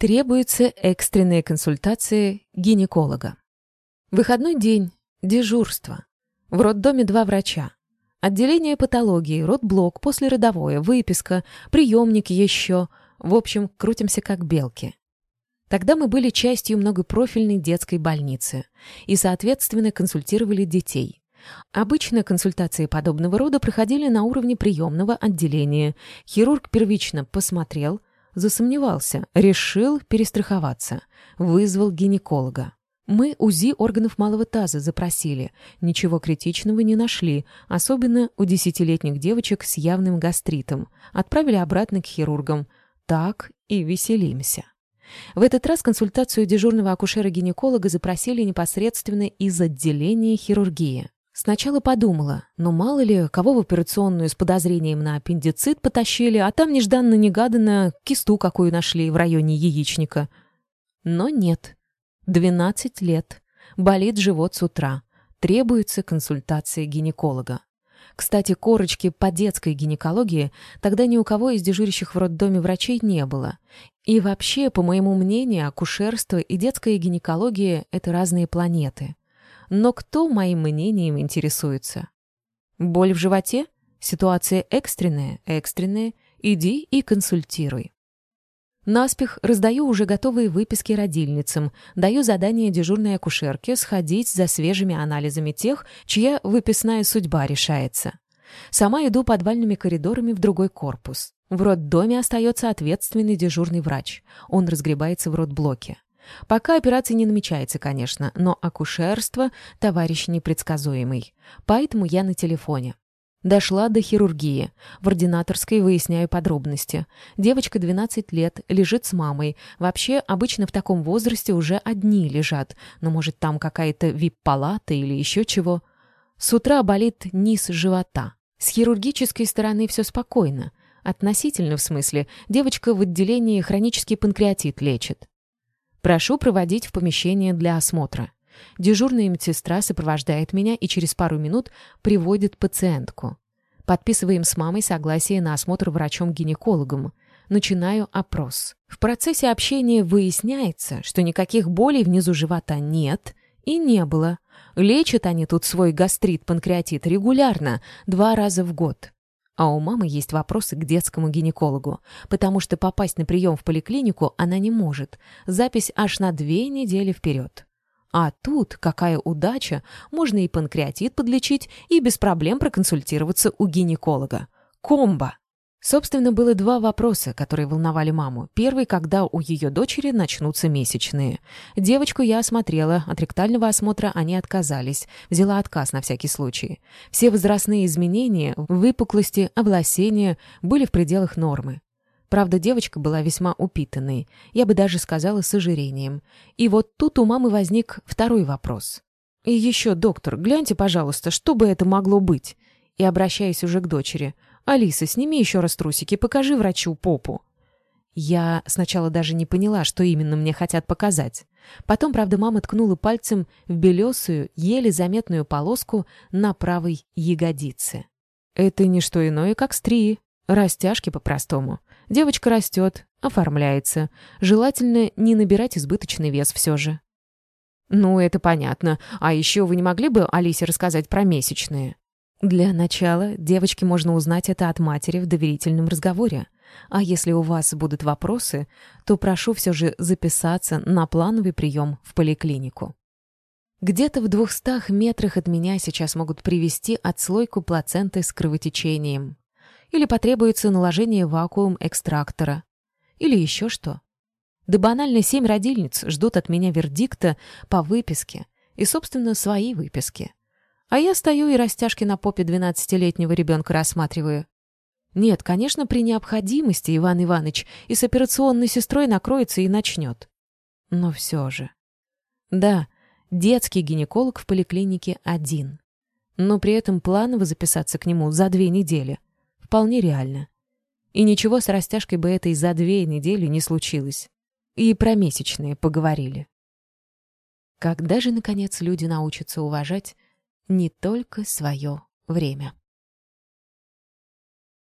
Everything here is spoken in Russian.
Требуется экстренная консультация гинеколога. Выходной день, дежурство. В роддоме два врача. Отделение патологии, родблок, послеродовое, выписка, приемник еще. В общем, крутимся как белки. Тогда мы были частью многопрофильной детской больницы и, соответственно, консультировали детей. Обычно консультации подобного рода проходили на уровне приемного отделения. Хирург первично посмотрел, засомневался, решил перестраховаться, вызвал гинеколога. Мы УЗИ органов малого таза запросили. Ничего критичного не нашли, особенно у десятилетних девочек с явным гастритом. Отправили обратно к хирургам. Так и веселимся. В этот раз консультацию дежурного акушера-гинеколога запросили непосредственно из отделения хирургии. Сначала подумала, ну мало ли, кого в операционную с подозрением на аппендицит потащили, а там нежданно-негаданно кисту какую нашли в районе яичника. Но нет. 12 лет. Болит живот с утра. Требуется консультация гинеколога. Кстати, корочки по детской гинекологии тогда ни у кого из дежурящих в роддоме врачей не было. И вообще, по моему мнению, акушерство и детская гинекология — это разные планеты. Но кто моим мнением интересуется? Боль в животе? Ситуация экстренная, экстренная. Иди и консультируй. Наспех раздаю уже готовые выписки родильницам, даю задание дежурной акушерке сходить за свежими анализами тех, чья выписная судьба решается. Сама иду подвальными коридорами в другой корпус. В роддоме остается ответственный дежурный врач. Он разгребается в родблоке. Пока операция не намечается, конечно, но акушерство — товарищ непредсказуемый. Поэтому я на телефоне. Дошла до хирургии. В ординаторской выясняю подробности. Девочка 12 лет, лежит с мамой. Вообще, обычно в таком возрасте уже одни лежат. Но, может, там какая-то вип-палата или еще чего. С утра болит низ живота. С хирургической стороны все спокойно. Относительно, в смысле, девочка в отделении хронический панкреатит лечит. Прошу проводить в помещение для осмотра. Дежурная медсестра сопровождает меня и через пару минут приводит пациентку. Подписываем с мамой согласие на осмотр врачом-гинекологом. Начинаю опрос. В процессе общения выясняется, что никаких болей внизу живота нет и не было. Лечат они тут свой гастрит-панкреатит регулярно, два раза в год. А у мамы есть вопросы к детскому гинекологу, потому что попасть на прием в поликлинику она не может. Запись аж на две недели вперед. А тут, какая удача, можно и панкреатит подлечить, и без проблем проконсультироваться у гинеколога. Комбо! Собственно, было два вопроса, которые волновали маму. Первый, когда у ее дочери начнутся месячные. Девочку я осмотрела, от ректального осмотра они отказались. Взяла отказ на всякий случай. Все возрастные изменения, выпуклости, обласения были в пределах нормы. Правда, девочка была весьма упитанной, я бы даже сказала с ожирением. И вот тут у мамы возник второй вопрос. «И еще, доктор, гляньте, пожалуйста, что бы это могло быть?» И обращаясь уже к дочери – «Алиса, сними еще раз трусики, покажи врачу попу». Я сначала даже не поняла, что именно мне хотят показать. Потом, правда, мама ткнула пальцем в белесую, еле заметную полоску на правой ягодице. Это не что иное, как стрии. Растяжки по-простому. Девочка растет, оформляется. Желательно не набирать избыточный вес все же. Ну, это понятно. А еще вы не могли бы Алисе рассказать про месячные? Для начала девочке можно узнать это от матери в доверительном разговоре. А если у вас будут вопросы, то прошу все же записаться на плановый прием в поликлинику. Где-то в двухстах метрах от меня сейчас могут привести отслойку плаценты с кровотечением. Или потребуется наложение вакуум-экстрактора. Или еще что. Да банально семь родильниц ждут от меня вердикта по выписке и, собственно, свои выписки. А я стою и растяжки на попе двенадцатилетнего ребенка рассматриваю. Нет, конечно, при необходимости Иван Иванович и с операционной сестрой накроется и начнет. Но все же. Да, детский гинеколог в поликлинике один. Но при этом планово записаться к нему за две недели вполне реально. И ничего с растяжкой бы этой за две недели не случилось. И про месячные поговорили. Когда же, наконец, люди научатся уважать не только свое время.